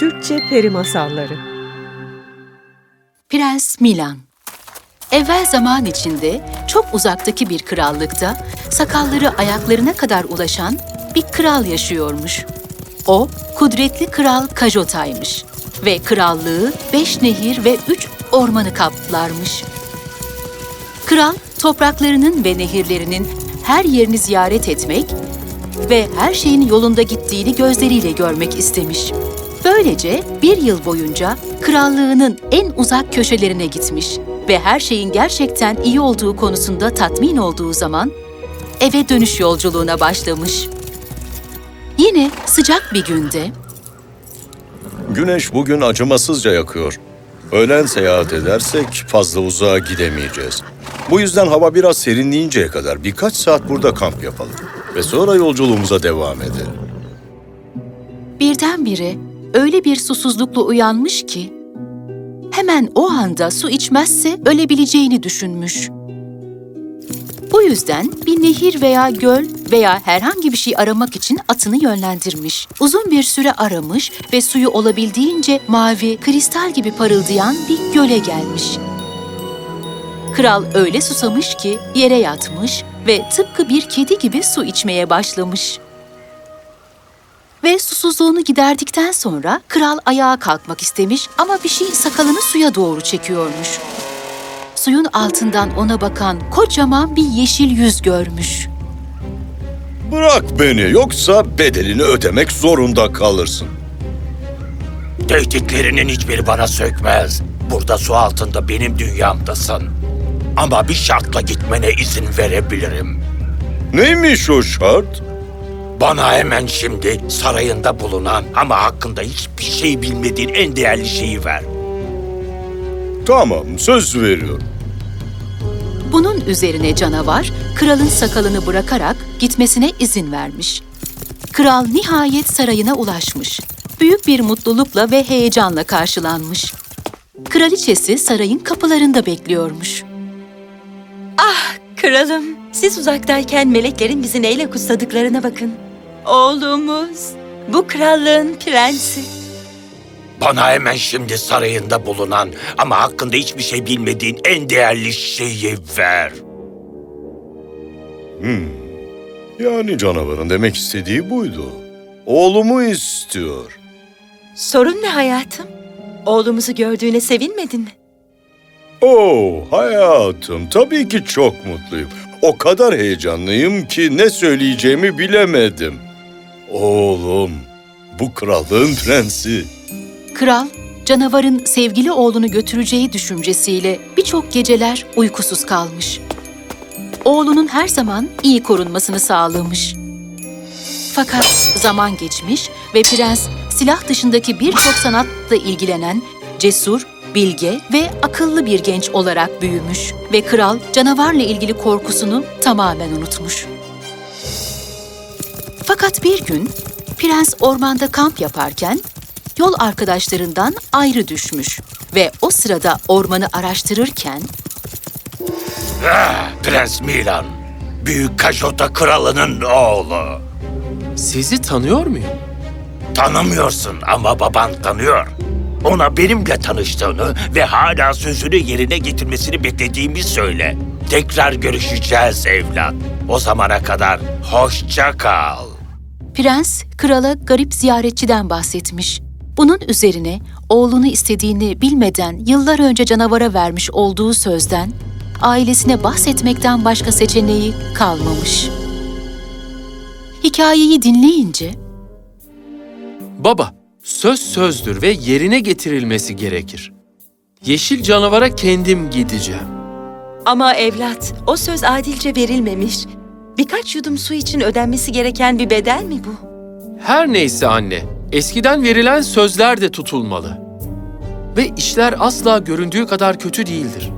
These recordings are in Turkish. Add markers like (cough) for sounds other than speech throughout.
Türkçe Peri Masalları Prens Milan Evvel zaman içinde çok uzaktaki bir krallıkta sakalları ayaklarına kadar ulaşan bir kral yaşıyormuş. O, kudretli kral Kajota'ymış ve krallığı beş nehir ve üç ormanı kaplarmış. Kral, topraklarının ve nehirlerinin her yerini ziyaret etmek ve her şeyin yolunda gittiğini gözleriyle görmek istemiş. Böylece bir yıl boyunca krallığının en uzak köşelerine gitmiş ve her şeyin gerçekten iyi olduğu konusunda tatmin olduğu zaman eve dönüş yolculuğuna başlamış. Yine sıcak bir günde Güneş bugün acımasızca yakıyor. Öğlen seyahat edersek fazla uzağa gidemeyeceğiz. Bu yüzden hava biraz serinleyinceye kadar birkaç saat burada kamp yapalım. Ve sonra yolculuğumuza devam edelim. birdenbire öyle bir susuzlukla uyanmış ki hemen o anda su içmezse ölebileceğini düşünmüş. Bu yüzden bir nehir veya göl veya herhangi bir şey aramak için atını yönlendirmiş. Uzun bir süre aramış ve suyu olabildiğince mavi, kristal gibi parıldayan bir göle gelmiş. Kral öyle susamış ki yere yatmış ve tıpkı bir kedi gibi su içmeye başlamış. Ve susuzluğunu giderdikten sonra kral ayağa kalkmak istemiş ama bir şey sakalını suya doğru çekiyormuş. Suyun altından ona bakan kocaman bir yeşil yüz görmüş. Bırak beni yoksa bedelini ödemek zorunda kalırsın. Tehditlerinin hiçbiri bana sökmez. Burada su altında benim dünyamdasın. Ama bir şartla gitmene izin verebilirim. Neymiş o şart? Bana hemen şimdi sarayında bulunan ama hakkında hiçbir şey bilmediğin en değerli şeyi ver. Tamam söz veriyorum. Bunun üzerine canavar kralın sakalını bırakarak gitmesine izin vermiş. Kral nihayet sarayına ulaşmış. Büyük bir mutlulukla ve heyecanla karşılanmış. Kraliçesi sarayın kapılarında bekliyormuş. Kralım, siz uzaktayken meleklerin bizi neyle kutsadıklarına bakın. Oğlumuz, bu krallığın prensi. Bana hemen şimdi sarayında bulunan ama hakkında hiçbir şey bilmediğin en değerli şeyi ver. Yani canavarın demek istediği buydu. Oğlumu istiyor. Sorun ne hayatım? Oğlumuzu gördüğüne sevinmedin mi? Oo hayatım tabii ki çok mutluyum. O kadar heyecanlıyım ki ne söyleyeceğimi bilemedim. Oğlum, bu krallığın prensi. Kral, canavarın sevgili oğlunu götüreceği düşüncesiyle birçok geceler uykusuz kalmış. Oğlunun her zaman iyi korunmasını sağlamış. Fakat zaman geçmiş ve prens silah dışındaki birçok sanatla ilgilenen cesur, bilge ve akıllı bir genç olarak büyümüş ve kral canavarla ilgili korkusunu tamamen unutmuş. Fakat bir gün prens ormanda kamp yaparken yol arkadaşlarından ayrı düşmüş ve o sırada ormanı araştırırken Prens Milan, Büyük Kajota Kralı'nın oğlu. Sizi tanıyor muyum? Tanımıyorsun ama baban tanıyor. Ona benimle tanıştığını ve hala sözünü yerine getirmesini beklediğimi söyle. Tekrar görüşeceğiz evlat. O zamana kadar hoşça kal. Prens krala garip ziyaretçiden bahsetmiş. Bunun üzerine oğlunu istediğini bilmeden yıllar önce canavara vermiş olduğu sözden ailesine bahsetmekten başka seçeneği kalmamış. Hikayeyi dinleyince Baba, söz sözdür ve yerine getirilmesi gerekir. Yeşil canavara kendim gideceğim. Ama evlat, o söz adilce verilmemiş. Birkaç yudum su için ödenmesi gereken bir bedel mi bu? Her neyse anne, eskiden verilen sözler de tutulmalı. Ve işler asla göründüğü kadar kötü değildir.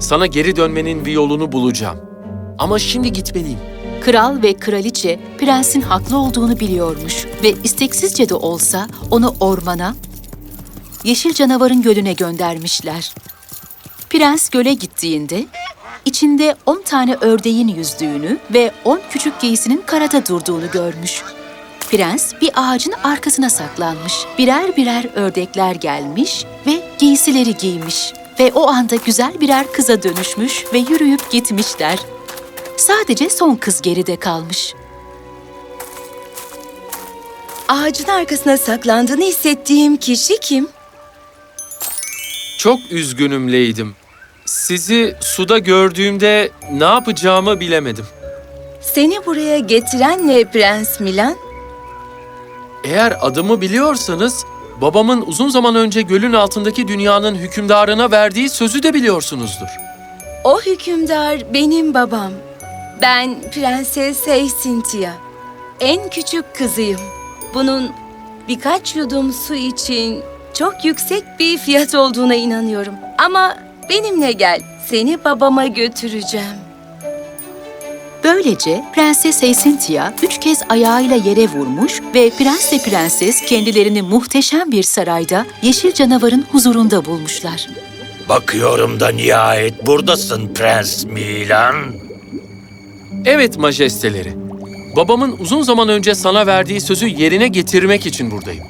Sana geri dönmenin bir yolunu bulacağım. Ama şimdi gitmeliyim. Kral ve kraliçe prensin haklı olduğunu biliyormuş ve isteksizce de olsa onu ormana, yeşil canavarın gölüne göndermişler. Prens göle gittiğinde içinde on tane ördeğin yüzdüğünü ve on küçük giyisinin karada durduğunu görmüş. Prens bir ağacın arkasına saklanmış. Birer birer ördekler gelmiş ve giysileri giymiş. Ve o anda güzel birer kıza dönüşmüş ve yürüyüp gitmişler. Sadece son kız geride kalmış. Ağacın arkasına saklandığını hissettiğim kişi kim? Çok üzgünüm Leydim. Sizi suda gördüğümde ne yapacağımı bilemedim. Seni buraya getiren ne Prens Milan? Eğer adımı biliyorsanız, babamın uzun zaman önce gölün altındaki dünyanın hükümdarına verdiği sözü de biliyorsunuzdur. O hükümdar benim babam. Ben Prenses Heysintia. En küçük kızıyım. Bunun birkaç yudum su için çok yüksek bir fiyat olduğuna inanıyorum. Ama benimle gel. Seni babama götüreceğim. Böylece Prenses Heysintia üç kez ayağıyla yere vurmuş ve prens ve prenses kendilerini muhteşem bir sarayda yeşil canavarın huzurunda bulmuşlar. Bakıyorum da nihayet buradasın Prens Milan. Evet majesteleri. Babamın uzun zaman önce sana verdiği sözü yerine getirmek için buradayım.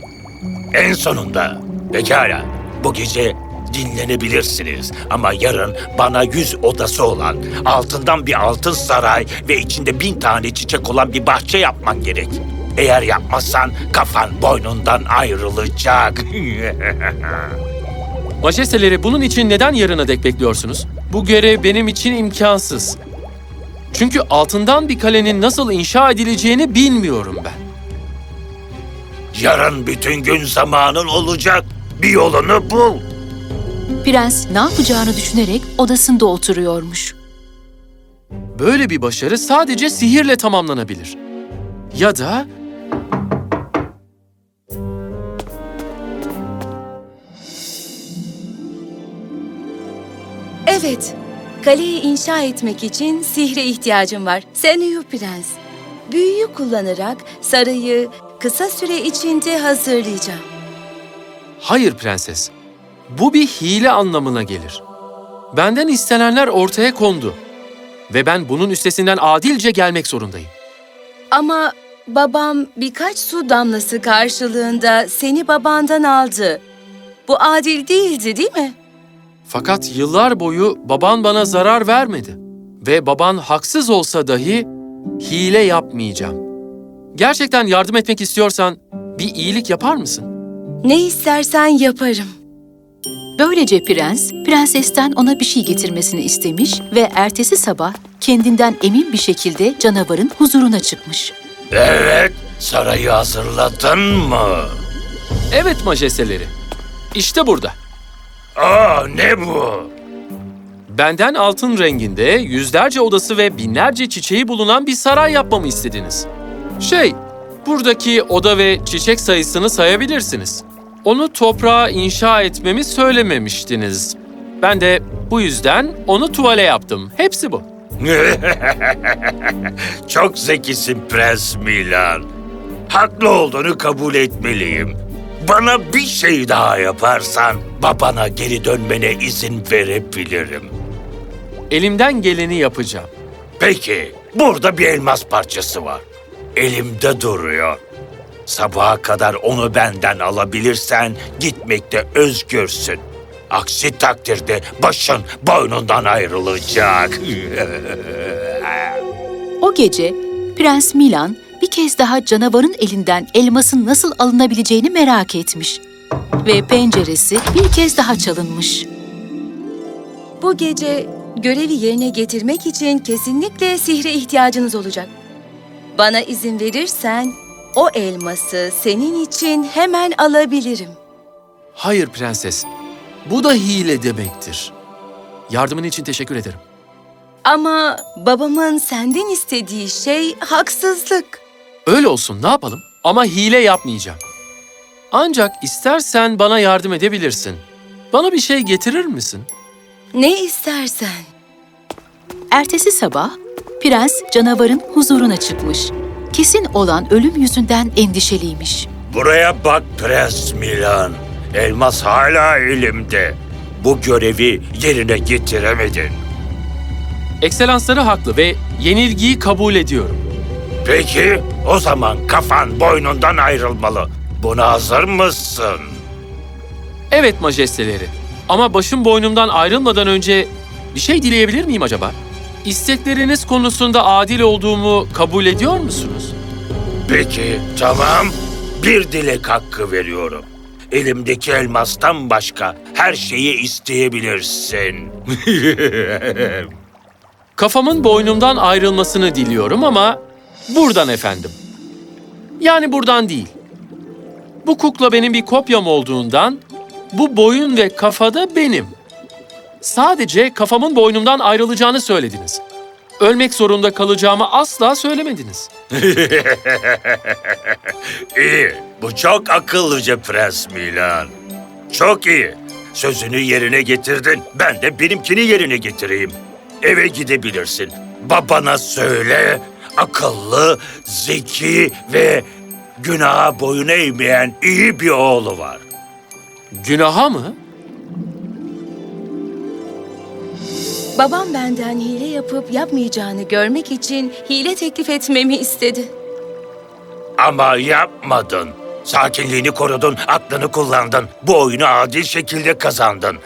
En sonunda. Pekala. Bu gece dinlenebilirsiniz. Ama yarın bana yüz odası olan, altından bir altın saray ve içinde bin tane çiçek olan bir bahçe yapman gerek. Eğer yapmazsan kafan boynundan ayrılacak. (laughs) Majesteleri bunun için neden yarına dek bekliyorsunuz? Bu görev benim için imkansız. Çünkü altından bir kalenin nasıl inşa edileceğini bilmiyorum ben. yarın bütün gün zamanın olacak. Bir yolunu bul. Prens ne yapacağını düşünerek odasında oturuyormuş. Böyle bir başarı sadece sihirle tamamlanabilir. Ya da Evet, kaleyi inşa etmek için sihre ihtiyacım var. Sen uyu prens. Büyüyü kullanarak sarayı kısa süre içinde hazırlayacağım. hayır prenses. Bu bir hile anlamına gelir. Benden istenenler ortaya kondu. Ve ben bunun üstesinden adilce gelmek zorundayım. Ama babam birkaç su damlası karşılığında seni babandan aldı. Bu adil değildi değil mi? Fakat yıllar boyu baban bana zarar vermedi. Ve baban haksız olsa dahi hile yapmayacağım. Gerçekten yardım etmek istiyorsan bir iyilik yapar mısın? Ne istersen yaparım. Böylece prens, prensesten ona bir şey getirmesini istemiş ve ertesi sabah kendinden emin bir şekilde canavarın huzuruna çıkmış. Evet, sarayı hazırladın mı? Evet majesteleri. İşte burada. Aa, ne bu? Benden altın renginde yüzlerce odası ve binlerce çiçeği bulunan bir saray yapmamı istediniz. Şey, buradaki oda ve çiçek sayısını sayabilirsiniz. Onu toprağa inşa etmemi söylememiştiniz. Ben de bu yüzden onu tuvale yaptım. Hepsi bu. (laughs) Çok zekisin Prens Milan. Haklı olduğunu kabul etmeliyim. Bana bir şey daha yaparsan babana geri dönmene izin verebilirim. Elimden geleni yapacağım. Peki, burada bir elmas parçası var. Elimde duruyor. Sabaha kadar onu benden alabilirsen gitmekte özgürsün. Aksi takdirde başın boynundan ayrılacak. O gece Prens Milan bir kez daha canavarın elinden elmasın nasıl alınabileceğini merak etmiş. Ve penceresi bir kez daha çalınmış. Bu gece görevi yerine getirmek için kesinlikle sihre ihtiyacınız olacak. Bana izin verirsen o elması senin için hemen alabilirim. Hayır prenses. Bu da hile demektir. Yardımın için teşekkür ederim. Ama babamın senden istediği şey haksızlık. Öyle olsun ne yapalım? Ama hile yapmayacağım. Ancak istersen bana yardım edebilirsin. Bana bir şey getirir misin? Ne istersen. Ertesi sabah prens canavarın huzuruna çıkmış. Kesin olan ölüm yüzünden endişeliymiş. Buraya bak Prens Milan. Elmas hala elimde. Bu görevi yerine getiremedin. Ekselansları haklı ve yenilgiyi kabul ediyorum. Peki, o zaman kafan boynundan ayrılmalı. Buna hazır mısın? Evet majesteleri. Ama başım boynumdan ayrılmadan önce bir şey dileyebilir miyim acaba? İstekleriniz konusunda adil olduğumu kabul ediyor musunuz? Peki, tamam. Bir dilek hakkı veriyorum. Elimdeki elmastan başka her şeyi isteyebilirsin. (laughs) Kafamın boynumdan ayrılmasını diliyorum ama buradan efendim. Yani buradan değil. Bu kukla benim bir kopyam olduğundan bu boyun ve kafada benim. Sadece kafamın boynumdan ayrılacağını söylediniz. Ölmek zorunda kalacağımı asla söylemediniz. (laughs) İyi, bu çok akıllıca Prens Milan. Çok iyi. Sözünü yerine getirdin. Ben de benimkini yerine getireyim. Eve gidebilirsin. Babana söyle. Akıllı, zeki ve günaha boyun eğmeyen iyi bir oğlu var. Günaha mı? Babam benden hile yapıp yapmayacağını görmek için hile teklif etmemi istedi. Ama yapmadın. Sakinliğini korudun, aklını kullandın. Bu oyunu adil şekilde kazandın.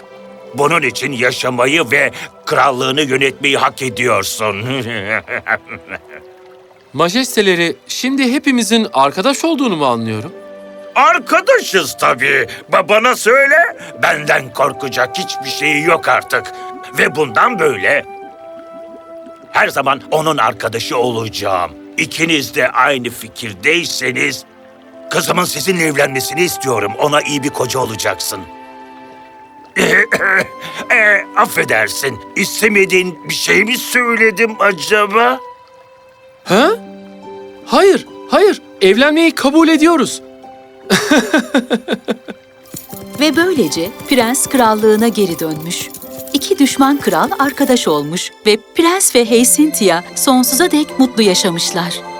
Bunun için yaşamayı ve krallığını yönetmeyi hak ediyorsun. (laughs) Majesteleri, şimdi hepimizin arkadaş olduğunu mu anlıyorum? Arkadaşız tabii. Babana söyle. Benden korkacak hiçbir şeyi yok artık. Ve bundan böyle her zaman onun arkadaşı olacağım. İkiniz de aynı fikirdeyseniz kızımın sizinle evlenmesini istiyorum. Ona iyi bir koca olacaksın. (laughs) e, affedersin. İstemediğin bir şey mi söyledim acaba? Ha? Hayır, hayır. Evlenmeyi kabul ediyoruz. (laughs) Ve böylece prens krallığına geri dönmüş. İki düşman kral arkadaş olmuş ve prens ve Heysintia sonsuza dek mutlu yaşamışlar.